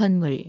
건물.